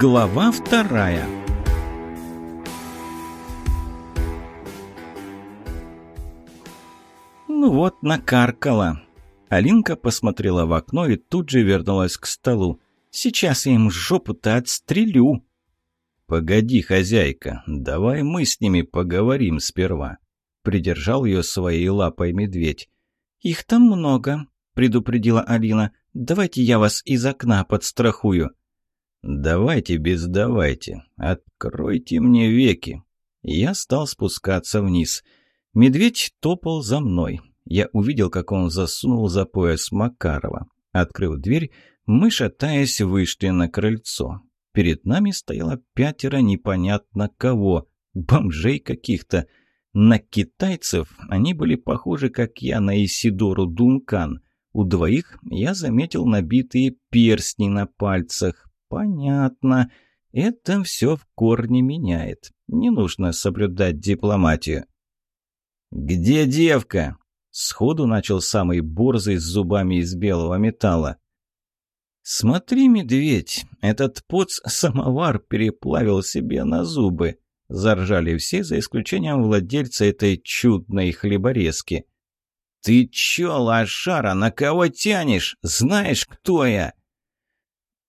Глава вторая Ну вот, накаркала. Алинка посмотрела в окно и тут же вернулась к столу. «Сейчас я им жопу-то отстрелю!» «Погоди, хозяйка, давай мы с ними поговорим сперва», — придержал ее своей лапой медведь. «Их там много», — предупредила Алина. «Давайте я вас из окна подстрахую». «Давайте без давайте. Откройте мне веки». Я стал спускаться вниз. Медведь топал за мной. Я увидел, как он засунул за пояс Макарова. Открыв дверь, мы, шатаясь, вышли на крыльцо. Перед нами стояло пятеро непонятно кого, бомжей каких-то. На китайцев они были похожи, как я, на Исидору Дункан. У двоих я заметил набитые перстни на пальцах. Понятно. Это все в корне меняет. Не нужно соблюдать дипломатию. «Где девка?» Сходу начал самый борзый с зубами из белого металла. «Смотри, медведь, этот поц-самовар переплавил себе на зубы!» Заржали все, за исключением владельца этой чудной хлеборезки. «Ты чё, лошара, на кого тянешь? Знаешь, кто я?»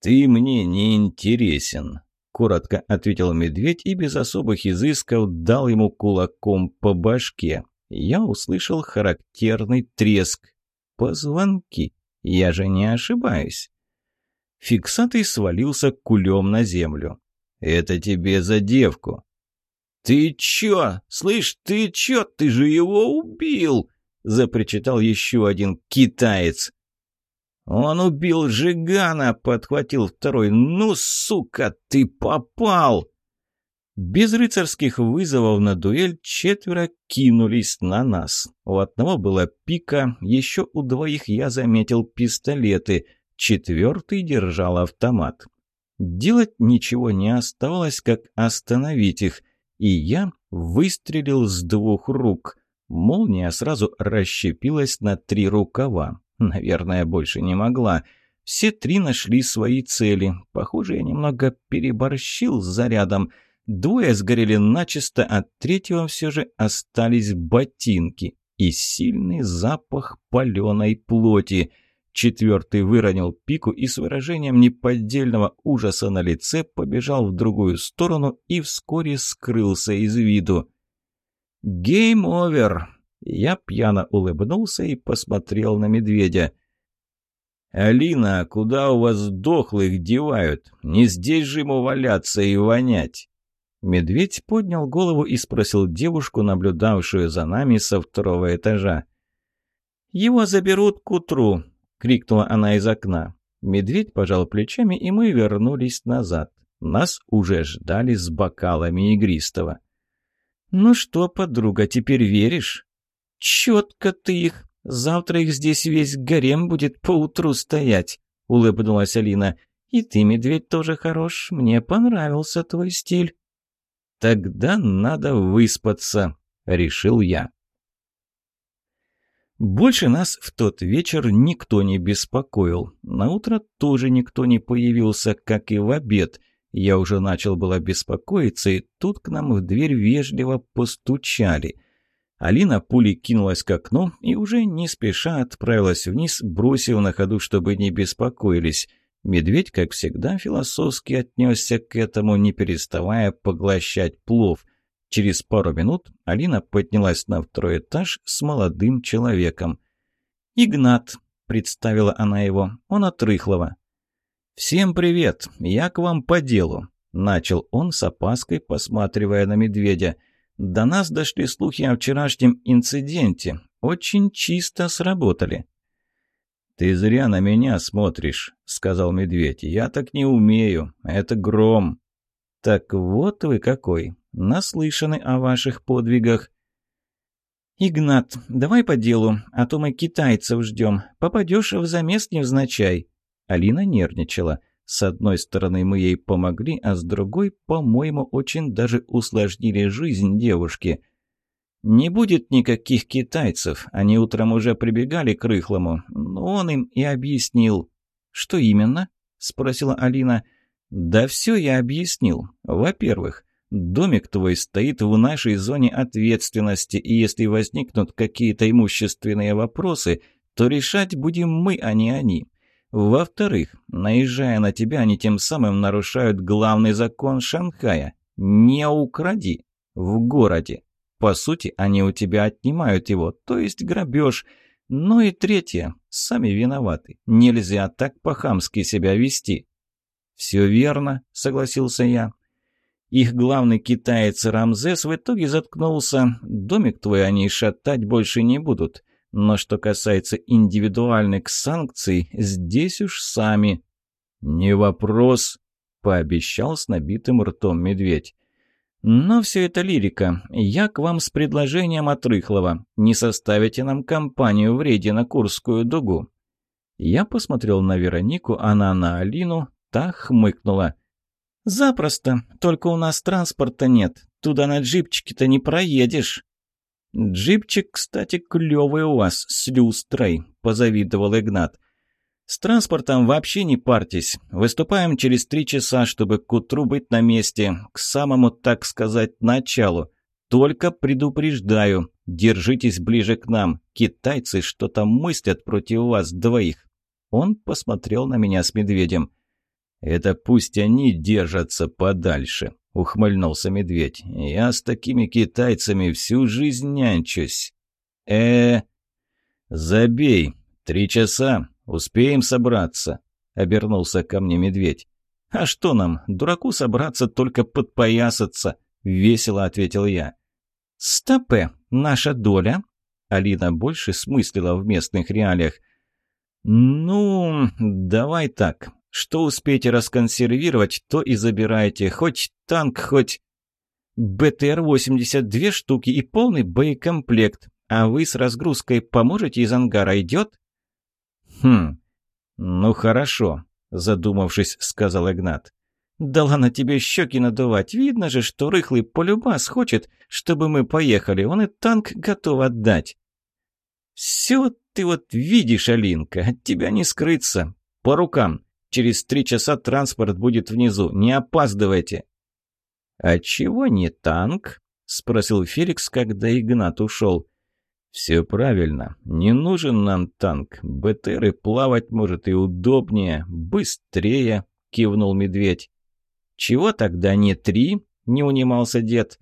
«Ты мне не интересен», — коротко ответил медведь и без особых изысков дал ему кулаком по башке. Я услышал характерный треск. «Позвонки. Я же не ошибаюсь». Фиксатый свалился кулем на землю. «Это тебе за девку». «Ты чё? Слышь, ты чё? Ты же его убил!» — запричитал еще один китаец. «Он убил Жигана!» — подхватил второй. «Ну, сука, ты попал!» Без рыцарских вызовов на дуэль четверо кинулись на нас. У одного была пика, еще у двоих я заметил пистолеты — четвертый держал автомат. Делать ничего не оставалось, как остановить их, и я выстрелил с двух рук. Молния сразу расщепилась на три рукава. Наверное, больше не могла. Все три нашли свои цели. Похоже, я немного переборщил с зарядом. Двое сгорели начисто, а третьего все же остались ботинки и сильный запах паленой плоти. Четвертый выронил пику и с выражением неподдельного ужаса на лице побежал в другую сторону и вскоре скрылся из виду. «Гейм овер!» Я пьяно улыбнулся и посмотрел на медведя. «Алина, куда у вас дохлых девают? Не здесь же ему валяться и вонять!» Медведь поднял голову и спросил девушку, наблюдавшую за нами со второго этажа. «Его заберут к утру крикнула она из окна. Медведь пожал плечами, и мы вернулись назад. Нас уже ждали с бокалами игристого. «Ну что, подруга, теперь веришь?» «Четко ты их! Завтра их здесь весь гарем будет поутру стоять!» — улыбнулась Алина. «И ты, медведь, тоже хорош. Мне понравился твой стиль». «Тогда надо выспаться», — решил я. Больше нас в тот вечер никто не беспокоил. На утро тоже никто не появился, как и в обед. Я уже начал было беспокоиться, и тут к нам в дверь вежливо постучали. Алина пулей кинулась к окну и уже не спеша отправилась вниз, бросив на ходу, чтобы не беспокоились. Медведь, как всегда, философски отнесся к этому, не переставая поглощать плов. Через пару минут Алина поднялась на второй этаж с молодым человеком. «Игнат», — представила она его, — «он от Рыхлова». «Всем привет, я к вам по делу», — начал он с опаской, посматривая на медведя. «До нас дошли слухи о вчерашнем инциденте. Очень чисто сработали». «Ты зря на меня смотришь», — сказал медведь. «Я так не умею. Это гром». «Так вот вы какой наслышаны о ваших подвигах». «Игнат, давай по делу, а то мы китайцев ждем. Попадешь в замес невзначай». Алина нервничала. С одной стороны, мы ей помогли, а с другой, по-моему, очень даже усложнили жизнь девушки. «Не будет никаких китайцев. Они утром уже прибегали к Рыхлому. Но он им и объяснил». «Что именно?» — спросила Алина. Да все я объяснил. Во-первых, домик твой стоит в нашей зоне ответственности, и если возникнут какие-то имущественные вопросы, то решать будем мы, а не они. Во-вторых, наезжая на тебя, они тем самым нарушают главный закон Шанхая. Не укради в городе. По сути, они у тебя отнимают его, то есть грабеж. Ну и третье, сами виноваты. Нельзя так по-хамски себя вести. «Все верно», — согласился я. Их главный китаец Рамзес в итоге заткнулся. Домик твой они шатать больше не будут. Но что касается индивидуальных санкций, здесь уж сами. «Не вопрос», — пообещал с набитым ртом медведь. «Но все это лирика. Я к вам с предложением от Рыхлова. Не составите нам компанию в рейде на Курскую дугу?» Я посмотрел на Веронику, она на Алину, та хмыкнула. «Запросто, только у нас транспорта нет. Туда на джипчике-то не проедешь». «Джипчик, кстати, клевый у вас, с люстрой», — позавидовал Игнат. «С транспортом вообще не парьтесь. Выступаем через три часа, чтобы к утру быть на месте, к самому, так сказать, началу. Только предупреждаю, держитесь ближе к нам. Китайцы что-то мыслят против вас двоих». Он посмотрел на меня с медведем. «Это пусть они держатся подальше», — ухмыльнулся медведь. «Я с такими китайцами всю жизнь нянчусь». э «Забей. Три часа. Успеем собраться», — обернулся ко мне медведь. «А что нам, дураку собраться, только подпоясаться?» — весело ответил я. «Стопе, наша доля?» Алина больше смыслила в местных реалиях. «Ну, давай так. Что успеете расконсервировать, то и забирайте. Хоть танк, хоть... БТР-80 две штуки и полный боекомплект. А вы с разгрузкой поможете из ангара, идет? Хм, ну хорошо, задумавшись, сказал Игнат. Да ладно тебе щеки надувать. Видно же, что рыхлый полюбас хочет, чтобы мы поехали. Он и танк готов отдать. Все ты вот видишь, Алинка, от тебя не скрыться. По рукам. Через три часа транспорт будет внизу. Не опаздывайте». «А чего не танк?» — спросил Феликс, когда Игнат ушел. «Все правильно. Не нужен нам танк. БТРы плавать может и удобнее, быстрее», — кивнул медведь. «Чего тогда не три?» — не унимался дед.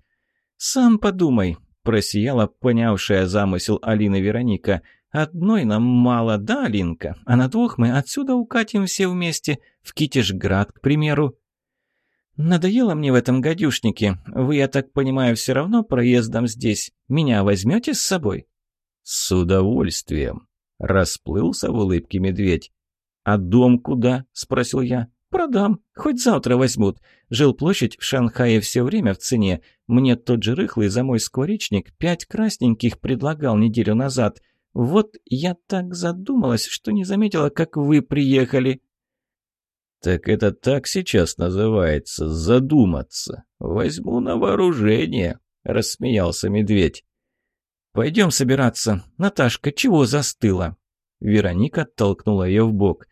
«Сам подумай», — просияла понявшая замысел Алины Вероника. Одной нам мало, да, Алинка? А на двух мы отсюда укатим все вместе, в Китежград, к примеру. Надоело мне в этом гадюшнике. Вы, я так понимаю, все равно проездом здесь. Меня возьмете с собой? С удовольствием. Расплылся в улыбке медведь. «А дом куда?» – спросил я. «Продам. Хоть завтра возьмут. Жилплощадь в Шанхае все время в цене. Мне тот же рыхлый за мой скворечник пять красненьких предлагал неделю назад. Вот я так задумалась, что не заметила, как вы приехали». «Так это так сейчас называется, задуматься. Возьму на вооружение», — рассмеялся медведь. «Пойдем собираться. Наташка, чего застыла?» Вероника толкнула ее в бок.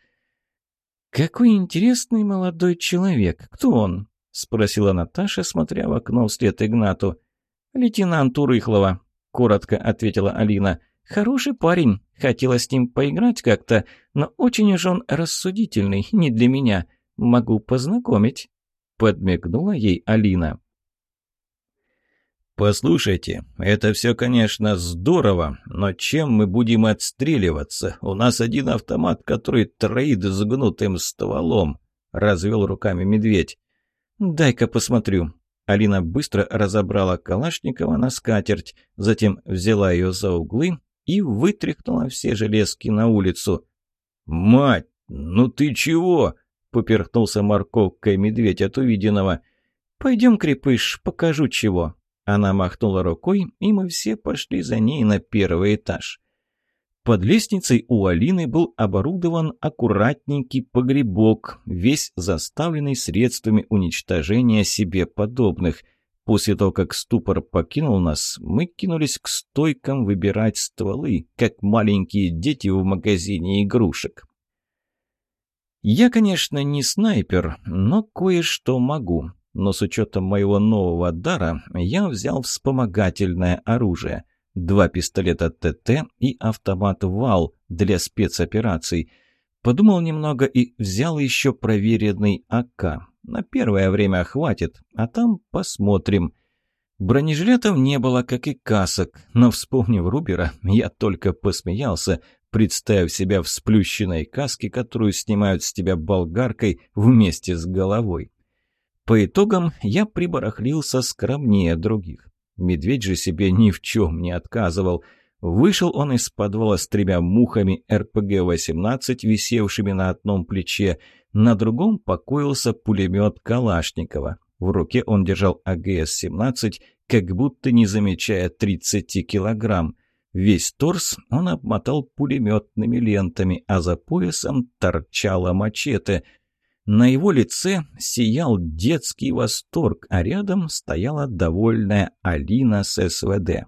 «Какой интересный молодой человек. Кто он?» — спросила Наташа, смотря в окно вслед Игнату. «Лейтенант Урыхлова», — коротко ответила Алина. Хороший парень, хотела с ним поиграть как-то, но очень уж он рассудительный, не для меня. Могу познакомить», — подмигнула ей Алина. «Послушайте, это все, конечно, здорово, но чем мы будем отстреливаться? У нас один автомат, который троит с гнутым стволом», — развел руками медведь. «Дай-ка посмотрю». Алина быстро разобрала Калашникова на скатерть, затем взяла ее за углы и вытряхнула все железки на улицу. «Мать, ну ты чего?» — поперхнулся морковкой медведь от увиденного. «Пойдем, крепыш, покажу чего». Она махнула рукой, и мы все пошли за ней на первый этаж. Под лестницей у Алины был оборудован аккуратненький погребок, весь заставленный средствами уничтожения себе подобных – После того, как ступор покинул нас, мы кинулись к стойкам выбирать стволы, как маленькие дети в магазине игрушек. Я, конечно, не снайпер, но кое-что могу. Но с учетом моего нового дара я взял вспомогательное оружие. Два пистолета ТТ и автомат ВАЛ для спецопераций. Подумал немного и взял еще проверенный АК. На первое время хватит, а там посмотрим. Бронежилетов не было, как и касок, но, вспомнив Рубера, я только посмеялся, представив себя в сплющенной каске, которую снимают с тебя болгаркой вместе с головой. По итогам я прибарахлился скромнее других. Медведь же себе ни в чем не отказывал. Вышел он из подвала с тремя мухами РПГ-18, висевшими на одном плече, на другом покоился пулемет Калашникова. В руке он держал АГС-17, как будто не замечая 30 килограмм. Весь торс он обмотал пулеметными лентами, а за поясом торчала мачете. На его лице сиял детский восторг, а рядом стояла довольная Алина с СВД.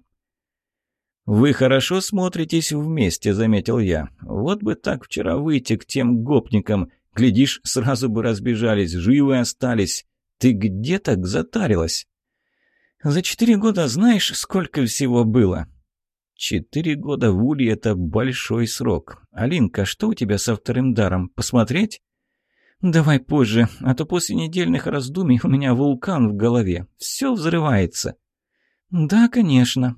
«Вы хорошо смотритесь вместе», — заметил я. «Вот бы так вчера выйти к тем гопникам. Глядишь, сразу бы разбежались, живы остались. Ты где так затарилась?» «За четыре года знаешь, сколько всего было?» «Четыре года в Улье — это большой срок. Алинка, что у тебя со вторым даром? Посмотреть?» «Давай позже, а то после недельных раздумий у меня вулкан в голове. Все взрывается». «Да, конечно».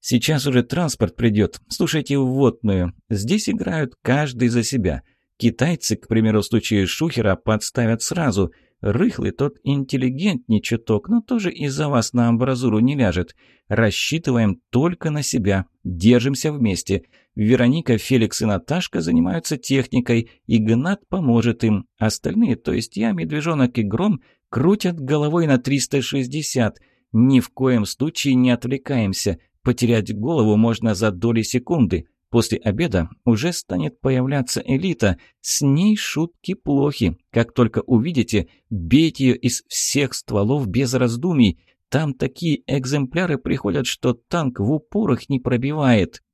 «Сейчас уже транспорт придет. Слушайте вводную. Здесь играют каждый за себя. Китайцы, к примеру, в случае Шухера, подставят сразу. Рыхлый тот интеллигентней чуток, но тоже из-за вас на амбразуру не ляжет. Рассчитываем только на себя. Держимся вместе. Вероника, Феликс и Наташка занимаются техникой. Игнат поможет им. Остальные, то есть я, Медвежонок и Гром, крутят головой на 360. Ни в коем случае не отвлекаемся. Потерять голову можно за доли секунды. После обеда уже станет появляться элита. С ней шутки плохи. Как только увидите, бейте ее из всех стволов без раздумий. Там такие экземпляры приходят, что танк в упор их не пробивает.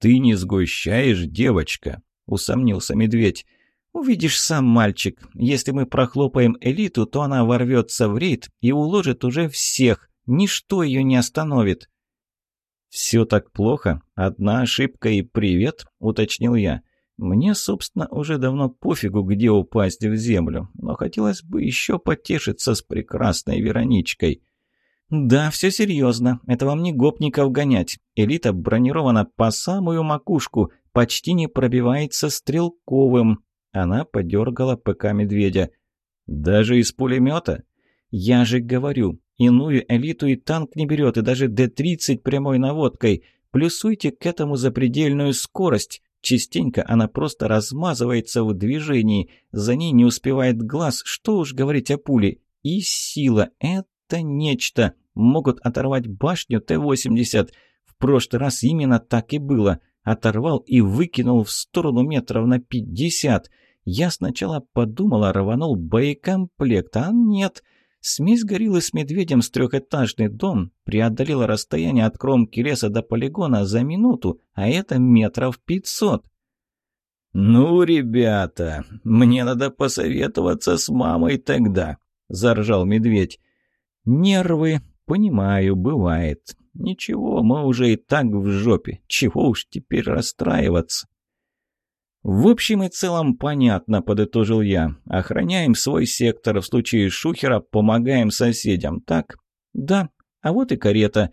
«Ты не сгущаешь, девочка», — усомнился медведь. «Увидишь сам, мальчик. Если мы прохлопаем элиту, то она ворвется в рейд и уложит уже всех. Ничто ее не остановит». «Все так плохо? Одна ошибка и привет?» — уточнил я. «Мне, собственно, уже давно пофигу, где упасть в землю, но хотелось бы еще потешиться с прекрасной Вероничкой». «Да, все серьезно. Это вам не гопников гонять. Элита бронирована по самую макушку, почти не пробивается стрелковым». Она подергала ПК медведя. «Даже из пулемета?» «Я же говорю, Иную элиту и танк не берет, и даже Д-30 прямой наводкой. Плюсуйте к этому запредельную скорость. Частенько она просто размазывается в движении. За ней не успевает глаз, что уж говорить о пуле. И сила — это нечто. Могут оторвать башню Т-80. В прошлый раз именно так и было. Оторвал и выкинул в сторону метров на пятьдесят. Я сначала подумала, рванул боекомплект, а нет — Смесь гориллы с медведем с трехэтажный дом преодолела расстояние от кромки леса до полигона за минуту, а это метров пятьсот. «Ну, ребята, мне надо посоветоваться с мамой тогда», — заржал медведь. «Нервы, понимаю, бывает. Ничего, мы уже и так в жопе. Чего уж теперь расстраиваться?» «В общем и целом понятно», — подытожил я. «Охраняем свой сектор, в случае шухера помогаем соседям, так?» «Да, а вот и карета».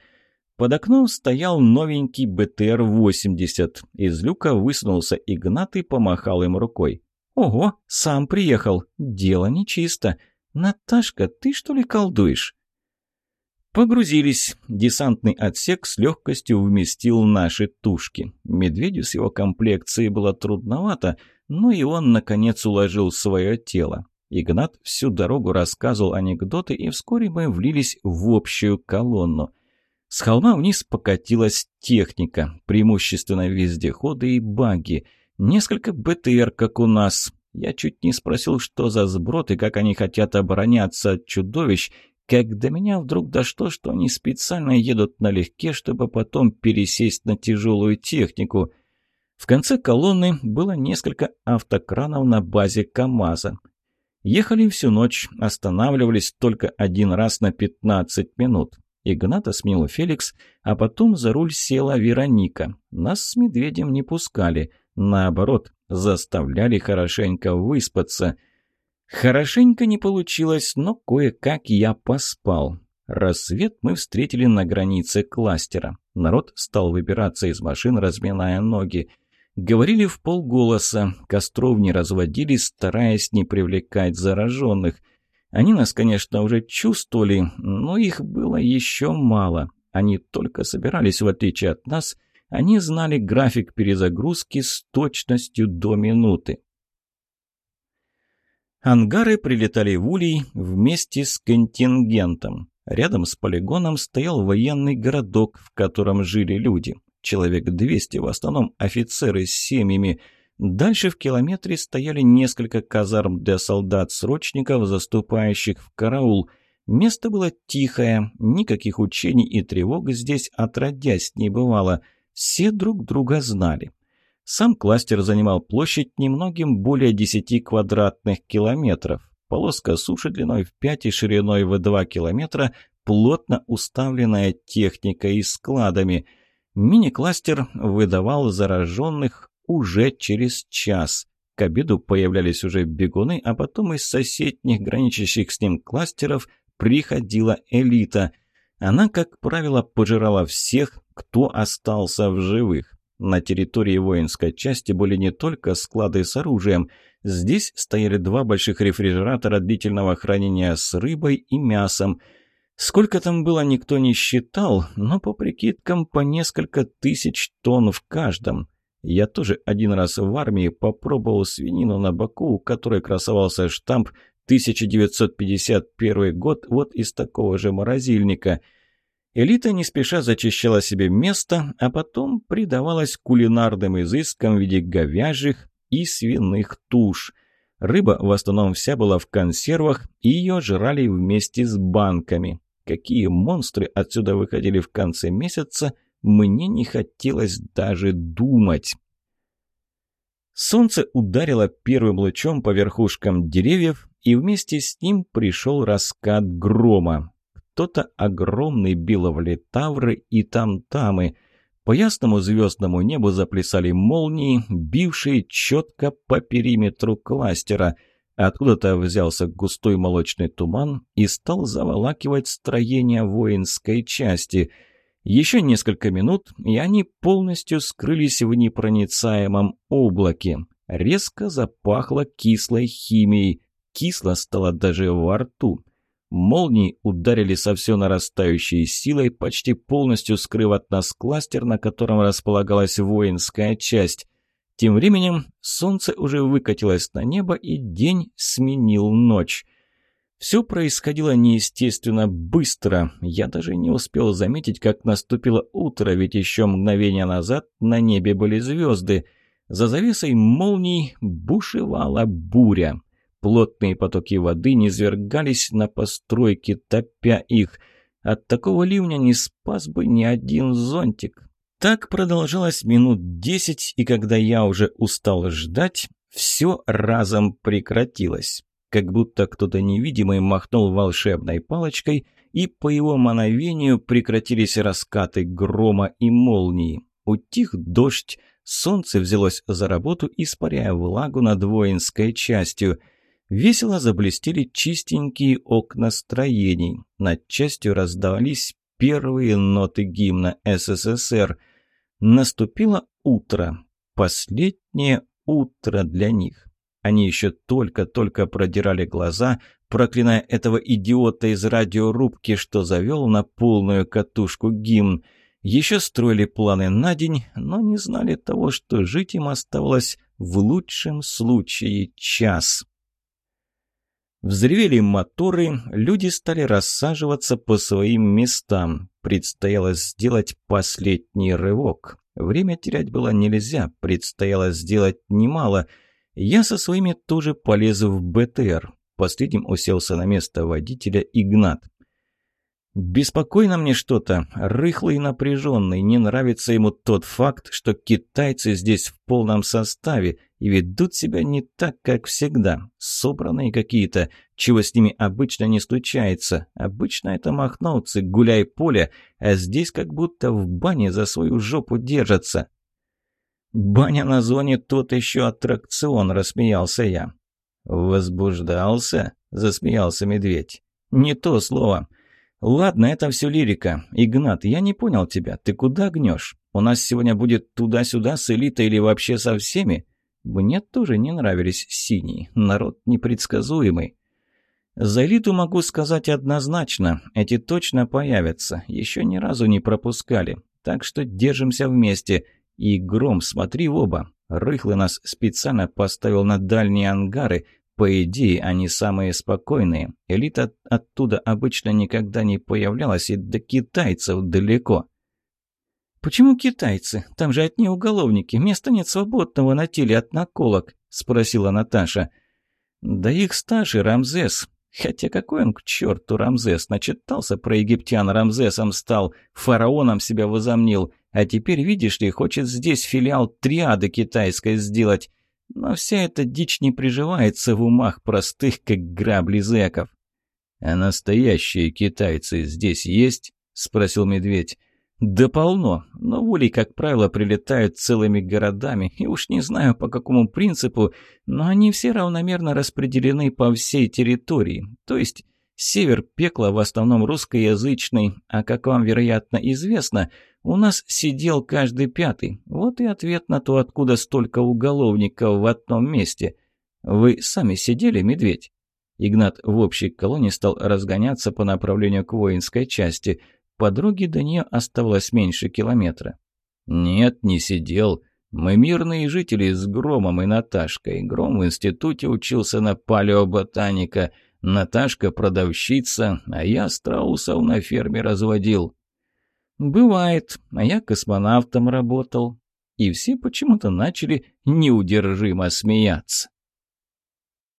Под окном стоял новенький БТР-80. Из люка высунулся Игнат и помахал им рукой. «Ого, сам приехал. Дело нечисто. Наташка, ты что ли колдуешь?» Погрузились. Десантный отсек с легкостью вместил наши тушки. Медведю с его комплекцией было трудновато, но и он, наконец, уложил свое тело. Игнат всю дорогу рассказывал анекдоты, и вскоре мы влились в общую колонну. С холма вниз покатилась техника, преимущественно вездеходы и баги. Несколько БТР, как у нас. Я чуть не спросил, что за сброд и как они хотят обороняться от чудовищ, как до меня вдруг дошло, что они специально едут налегке, чтобы потом пересесть на тяжелую технику. В конце колонны было несколько автокранов на базе КАМАЗа. Ехали всю ночь, останавливались только один раз на 15 минут. Игната сменил Феликс, а потом за руль села Вероника. Нас с медведем не пускали. Наоборот, заставляли хорошенько выспаться. Хорошенько не получилось, но кое-как я поспал. Рассвет мы встретили на границе кластера. Народ стал выбираться из машин, разминая ноги. Говорили в полголоса, костров не разводили, стараясь не привлекать зараженных. Они нас, конечно, уже чувствовали, но их было еще мало. Они только собирались, в отличие от нас, они знали график перезагрузки с точностью до минуты. Ангары прилетали в Улей вместе с контингентом. Рядом с полигоном стоял военный городок, в котором жили люди. Человек 200, в основном офицеры с семьями. Дальше в километре стояли несколько казарм для солдат-срочников, заступающих в караул. Место было тихое, никаких учений и тревог здесь отродясь не бывало. Все друг друга знали. Сам кластер занимал площадь немногим более 10 квадратных километров. Полоска суши длиной в 5 и шириной в 2 километра, плотно уставленная техникой и складами. Мини-кластер выдавал зараженных уже через час. К обеду появлялись уже бегуны, а потом из соседних граничащих с ним кластеров приходила элита. Она, как правило, пожирала всех, кто остался в живых. На территории воинской части были не только склады с оружием. Здесь стояли два больших рефрижератора длительного хранения с рыбой и мясом. Сколько там было, никто не считал, но по прикидкам по несколько тысяч тонн в каждом. Я тоже один раз в армии попробовал свинину на боку, у которой красовался штамп 1951 год вот из такого же морозильника – Элита не спеша зачищала себе место, а потом предавалась кулинарным изыскам в виде говяжьих и свиных туш. Рыба в основном вся была в консервах, и ее жрали вместе с банками. Какие монстры отсюда выходили в конце месяца, мне не хотелось даже думать. Солнце ударило первым лучом по верхушкам деревьев, и вместе с ним пришел раскат грома. Кто-то огромный бил в летавры и там-тамы. По ясному звездному небу заплясали молнии, бившие четко по периметру кластера. Откуда-то взялся густой молочный туман и стал заволакивать строение воинской части. Еще несколько минут, и они полностью скрылись в непроницаемом облаке. Резко запахло кислой химией. Кисло стало даже во рту. Молнии ударили со все нарастающей силой, почти полностью скрыв от нас кластер, на котором располагалась воинская часть. Тем временем солнце уже выкатилось на небо, и день сменил ночь. Все происходило неестественно быстро. Я даже не успел заметить, как наступило утро, ведь еще мгновение назад на небе были звезды. За завесой молний бушевала буря. Плотные потоки воды низвергались на постройки, топя их. От такого ливня не спас бы ни один зонтик. Так продолжалось минут десять, и когда я уже устал ждать, все разом прекратилось. Как будто кто-то невидимый махнул волшебной палочкой, и по его мановению прекратились раскаты грома и молнии. Утих дождь, солнце взялось за работу, испаряя влагу над воинской частью – Весело заблестели чистенькие окна строений. Над частью раздавались первые ноты гимна СССР. Наступило утро. Последнее утро для них. Они еще только-только продирали глаза, проклиная этого идиота из радиорубки, что завел на полную катушку гимн. Еще строили планы на день, но не знали того, что жить им оставалось в лучшем случае час. Взревели моторы, люди стали рассаживаться по своим местам. Предстояло сделать последний рывок. Время терять было нельзя, предстояло сделать немало. Я со своими тоже полез в БТР. Последним уселся на место водителя Игнат. Беспокойно мне что-то, рыхлый и напряженный. Не нравится ему тот факт, что китайцы здесь в полном составе и ведут себя не так, как всегда. Собранные какие-то, чего с ними обычно не случается. Обычно это махновцы, гуляй поле, а здесь как будто в бане за свою жопу держатся. «Баня на зоне тот еще аттракцион», — рассмеялся я. «Возбуждался?» — засмеялся медведь. «Не то слово». «Ладно, это все лирика. Игнат, я не понял тебя. Ты куда гнешь? У нас сегодня будет туда-сюда с элитой или вообще со всеми?» Мне тоже не нравились синие. Народ непредсказуемый. За элиту могу сказать однозначно. Эти точно появятся. Еще ни разу не пропускали. Так что держимся вместе. И, Гром, смотри в оба. Рыхлый нас специально поставил на дальние ангары, по идее, они самые спокойные. Элита оттуда обычно никогда не появлялась, и до китайцев далеко. «Почему китайцы? Там же одни уголовники. Места нет свободного на теле от наколок», — спросила Наташа. «Да их старший Рамзес. Хотя какой он к черту Рамзес? Начитался про египтян, Рамзесом стал, фараоном себя возомнил. А теперь, видишь ли, хочет здесь филиал триады китайской сделать. Но вся эта дичь не приживается в умах простых, как грабли зэков. «А настоящие китайцы здесь есть?» — спросил медведь. «Да полно, но воли, как правило, прилетают целыми городами, и уж не знаю по какому принципу, но они все равномерно распределены по всей территории. То есть север пекла в основном русскоязычный, а, как вам, вероятно, известно, у нас сидел каждый пятый. Вот и ответ на то, откуда столько уголовников в одном месте. Вы сами сидели, медведь?» Игнат в общей колонии стал разгоняться по направлению к воинской части. По дороге до нее оставалось меньше километра. «Нет, не сидел. Мы мирные жители с Громом и Наташкой. Гром в институте учился на палеоботаника, Наташка продавщица, а я страусов на ферме разводил». «Бывает, а я космонавтом работал». И все почему-то начали неудержимо смеяться.